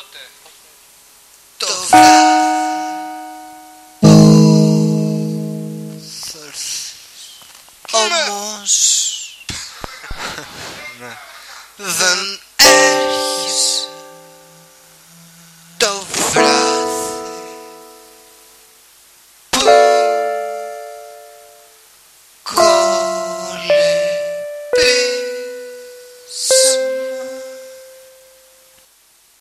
Οπότε. Το βράδυ. Όμως. Δεν